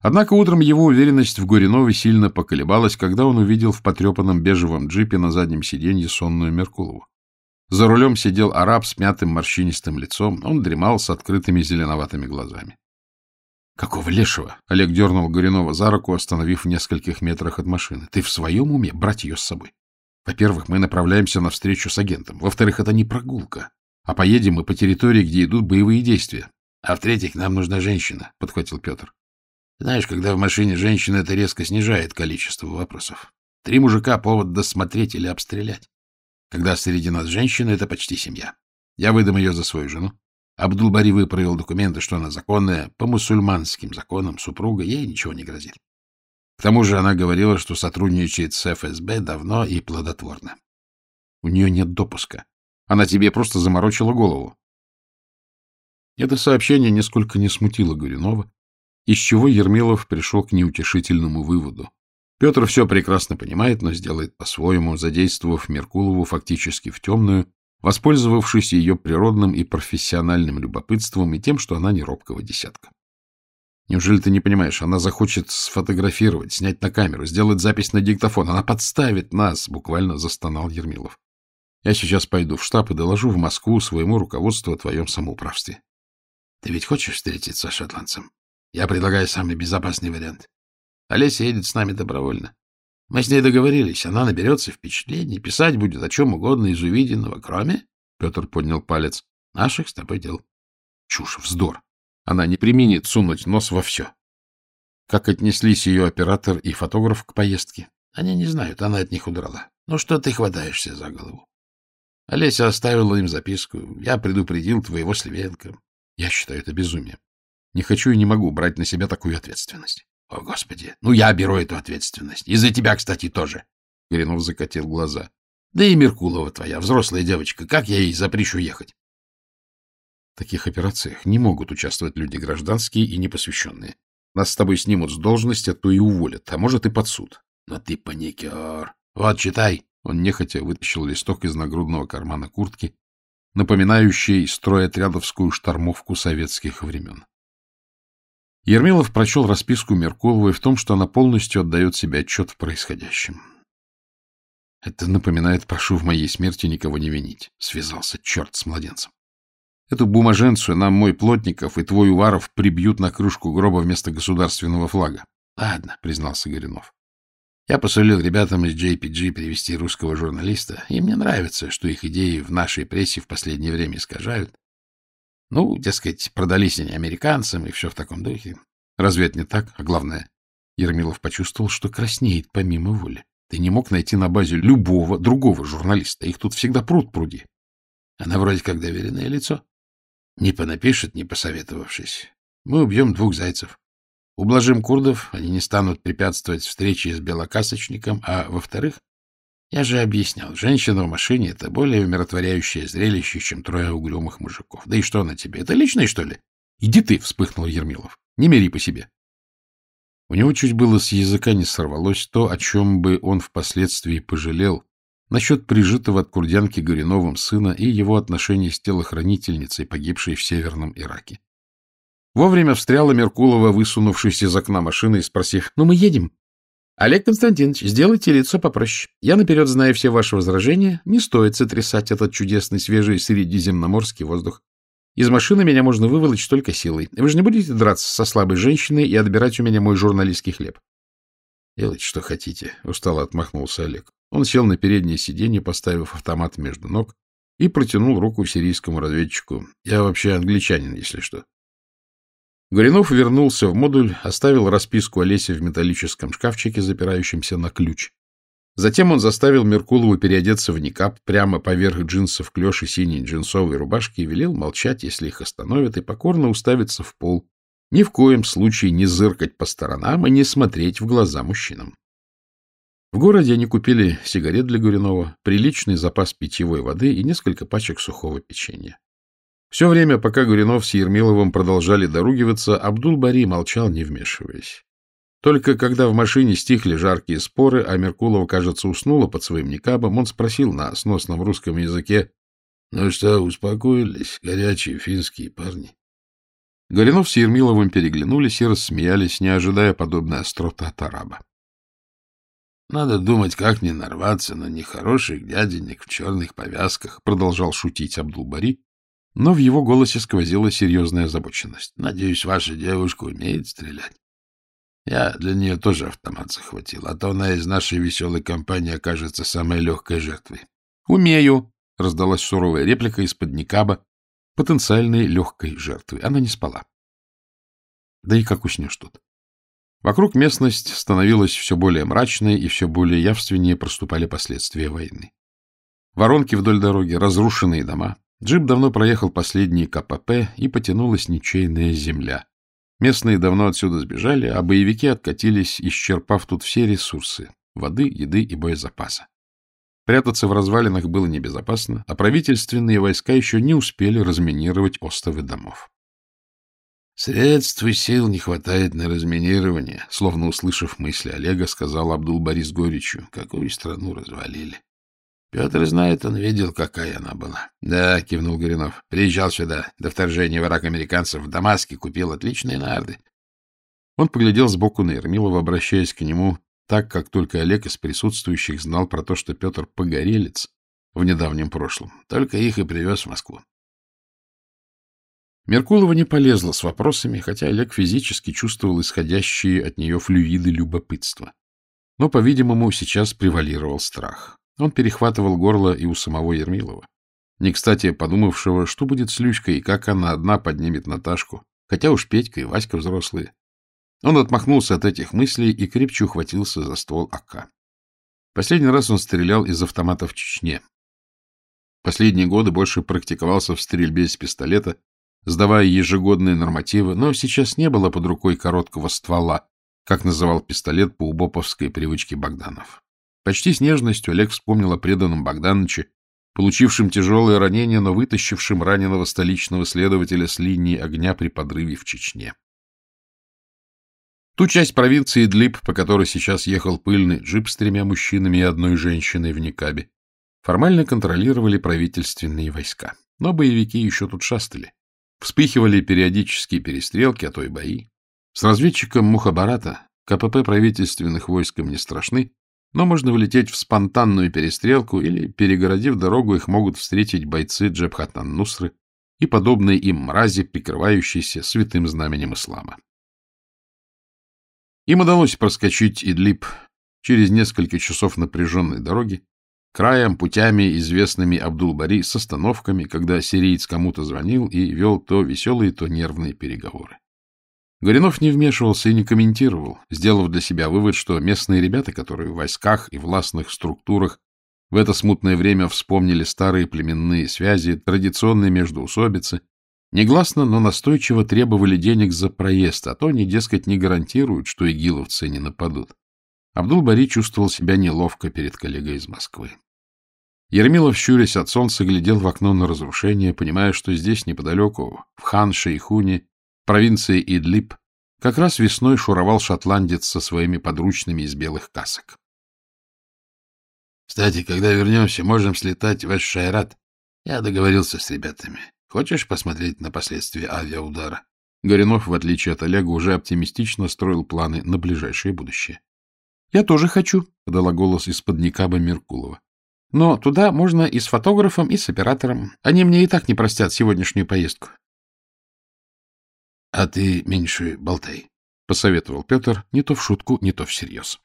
Однако утром его уверенность в Горюнове сильно поколебалась, когда он увидел в потрепанном бежевом джипе на заднем сиденье сонную Меркулову. За рулем сидел араб с мятым морщинистым лицом, он дремал с открытыми зеленоватыми глазами. — Какого лешего? — Олег дернул Горюнова за руку, остановив в нескольких метрах от машины. — Ты в своем уме брать ее с собой? Во-первых, мы направляемся на встречу с агентом. Во-вторых, это не прогулка, а поедем мы по территории, где идут боевые действия. — А в-третьих, нам нужна женщина, — подхватил Петр. — Знаешь, когда в машине женщина, это резко снижает количество вопросов. Три мужика — повод досмотреть или обстрелять. Когда среди нас женщина, это почти семья. Я выдам ее за свою жену. Абдулбари выправил документы, что она законная, по мусульманским законам супруга, ей ничего не грозит. К тому же она говорила, что сотрудничает с ФСБ давно и плодотворно. У нее нет допуска. Она тебе просто заморочила голову. Это сообщение нисколько не смутило Горюнова, из чего Ермилов пришел к неутешительному выводу. Петр все прекрасно понимает, но сделает по-своему, задействовав Меркулову фактически в темную, воспользовавшись ее природным и профессиональным любопытством и тем, что она не робкого десятка. Неужели ты не понимаешь, она захочет сфотографировать, снять на камеру, сделать запись на диктофон. Она подставит нас, буквально застонал Ермилов. Я сейчас пойду в штаб и доложу в Москву своему руководству о твоем самоуправстве. Ты ведь хочешь встретиться с шотландцем? Я предлагаю самый безопасный вариант. Олеся едет с нами добровольно. Мы с ней договорились, она наберется впечатлений, писать будет о чем угодно из увиденного, кроме, — Петр поднял палец, — наших с тобой дел. Чушь, вздор. Она не применит сунуть нос во все. Как отнеслись ее оператор и фотограф к поездке? Они не знают, она от них удрала. Ну что ты хватаешься за голову? Олеся оставила им записку. Я предупредил твоего Сливенко. Я считаю это безумием. Не хочу и не могу брать на себя такую ответственность. О, Господи! Ну, я беру эту ответственность. И за тебя, кстати, тоже. Горинов закатил глаза. Да и Меркулова твоя, взрослая девочка. Как я ей запрещу ехать? В таких операциях не могут участвовать люди гражданские и непосвященные. Нас с тобой снимут с должности, а то и уволят, а может и под суд. Но ты паникер. Вот, читай. Он нехотя вытащил листок из нагрудного кармана куртки, напоминающий стройотрядовскую штормовку советских времен. Ермилов прочел расписку Меркуловой в том, что она полностью отдает себе отчет в происходящем. Это напоминает, прошу в моей смерти никого не винить. Связался черт с младенцем. Эту бумаженцию нам мой Плотников и твой Уваров прибьют на крышку гроба вместо государственного флага. — Ладно, — признался Горюнов. Я посулил ребятам из JPG привести русского журналиста, и мне нравится, что их идеи в нашей прессе в последнее время искажают. Ну, дескать, продались они американцам и все в таком духе. Разве это не так? А главное, Ермилов почувствовал, что краснеет помимо воли. Ты не мог найти на базе любого другого журналиста. Их тут всегда пруд пруди. Она вроде как доверенное лицо. Не понапишет, не посоветовавшись. Мы убьем двух зайцев. Ублажим курдов, они не станут препятствовать встрече с белокасочником, а, во-вторых, я же объяснял, женщина в машине — это более умиротворяющее зрелище, чем трое угрюмых мужиков. Да и что она тебе? Это личное, что ли? Иди ты, — вспыхнул Ермилов. Не мери по себе. У него чуть было с языка не сорвалось то, о чем бы он впоследствии пожалел, насчет прижитого от курдянки Горюновым сына и его отношений с телохранительницей, погибшей в Северном Ираке. Вовремя встряла Меркулова, высунувшись из окна машины и спросив, «Ну, мы едем?» Олег Константинович, сделайте лицо попроще. Я наперед знаю все ваши возражения. Не стоит сотрясать этот чудесный свежий средиземноморский воздух. Из машины меня можно выволочь только силой. Вы же не будете драться со слабой женщиной и отбирать у меня мой журналистский хлеб? — Делайте, что хотите, — устало отмахнулся Олег. Он сел на переднее сиденье, поставив автомат между ног, и протянул руку сирийскому разведчику. Я вообще англичанин, если что. Горинов вернулся в модуль, оставил расписку Олесе в металлическом шкафчике, запирающемся на ключ. Затем он заставил Меркулову переодеться в никап прямо поверх джинсов клеш и синей джинсовой рубашки и велел молчать, если их остановят, и покорно уставиться в пол. Ни в коем случае не зыркать по сторонам и не смотреть в глаза мужчинам. В городе они купили сигарет для Горюнова, приличный запас питьевой воды и несколько пачек сухого печенья. Все время, пока Гуринов с Ермиловым продолжали доругиваться, Абдул-Бари молчал, не вмешиваясь. Только когда в машине стихли жаркие споры, а Меркулова, кажется, уснула под своим никабом, он спросил на сносном русском языке, «Ну что, успокоились, горячие финские парни?» Горинов с Ермиловым переглянулись и рассмеялись, не ожидая подобной остроты от араба. — Надо думать, как не нарваться на нехороших дяденек в черных повязках, — продолжал шутить Абдул-Бари, но в его голосе сквозила серьезная озабоченность. — Надеюсь, ваша девушка умеет стрелять. Я для нее тоже автомат захватил, а то она из нашей веселой компании окажется самой легкой жертвой. — Умею, — раздалась суровая реплика из-под никаба, потенциальной легкой жертвы. Она не спала. Да и как уснешь тут? Вокруг местность становилась все более мрачной, и все более явственнее проступали последствия войны. Воронки вдоль дороги, разрушенные дома. Джип давно проехал последние КПП, и потянулась ничейная земля. Местные давно отсюда сбежали, а боевики откатились, исчерпав тут все ресурсы — воды, еды и боезапаса. Прятаться в развалинах было небезопасно, а правительственные войска еще не успели разминировать остовы домов. «Средств и сил не хватает на разминирование», — словно услышав мысли Олега, сказал Абдул-Борис горечью. «Какую страну развалили?» «Петр знает, он видел, какая она была». «Да», — кивнул Горинов, — «приезжал сюда до вторжения враг американцев в Дамаске, купил отличные нарды». Он поглядел сбоку на Ермилова, обращаясь к нему так как только Олег из присутствующих знал про то, что Петр погорелец в недавнем прошлом. Только их и привез в Москву. Меркулова не полезла с вопросами, хотя Олег физически чувствовал исходящие от нее флюиды любопытства. Но, по-видимому, сейчас превалировал страх. Он перехватывал горло и у самого Ермилова. Не кстати подумавшего, что будет с Люськой и как она одна поднимет Наташку, хотя уж Петька и Васька взрослые. Он отмахнулся от этих мыслей и крепче ухватился за ствол АК. Последний раз он стрелял из автомата в Чечне. Последние годы больше практиковался в стрельбе из пистолета, сдавая ежегодные нормативы, но сейчас не было под рукой короткого ствола, как называл пистолет по убоповской привычке Богданов. Почти с нежностью Олег вспомнил о преданном Богдановиче, получившем тяжелое ранение, но вытащившем раненого столичного следователя с линии огня при подрыве в Чечне. Ту часть провинции Длип, по которой сейчас ехал пыльный джип с тремя мужчинами и одной женщиной в Никабе, формально контролировали правительственные войска. Но боевики еще тут шастали. Вспыхивали периодические перестрелки, а то и бои. С разведчиком Мухабарата КПП правительственных войскам не страшны, но можно вылететь в спонтанную перестрелку или, перегородив дорогу, их могут встретить бойцы Джебхатан-Нусры и подобные им мрази, прикрывающиеся святым знаменем ислама. Им удалось проскочить Идлиб через несколько часов напряженной дороги, краем, путями, известными Абдул-Бари, с остановками, когда сириец кому-то звонил и вел то веселые, то нервные переговоры. Горинов не вмешивался и не комментировал, сделав для себя вывод, что местные ребята, которые в войсках и властных структурах в это смутное время вспомнили старые племенные связи, традиционные междоусобицы, Негласно, но настойчиво требовали денег за проезд, а то они, дескать, не гарантируют, что игиловцы не нападут. Абдул-Бари чувствовал себя неловко перед коллегой из Москвы. Ермилов, щурясь от солнца, глядел в окно на разрушение, понимая, что здесь, неподалеку, в Хан-Шейхуне, провинции Идлиб, как раз весной шуровал шотландец со своими подручными из белых касок. — Кстати, когда вернемся, можем слетать в Эш-Шайрат. Я договорился с ребятами. Хочешь посмотреть на последствия авиаудара? Горинов, в отличие от Олега, уже оптимистично строил планы на ближайшее будущее. — Я тоже хочу, — подала голос из-под Никаба Меркулова. — Но туда можно и с фотографом, и с оператором. Они мне и так не простят сегодняшнюю поездку. — А ты меньше болтай, — посоветовал Петр, не то в шутку, не то всерьез.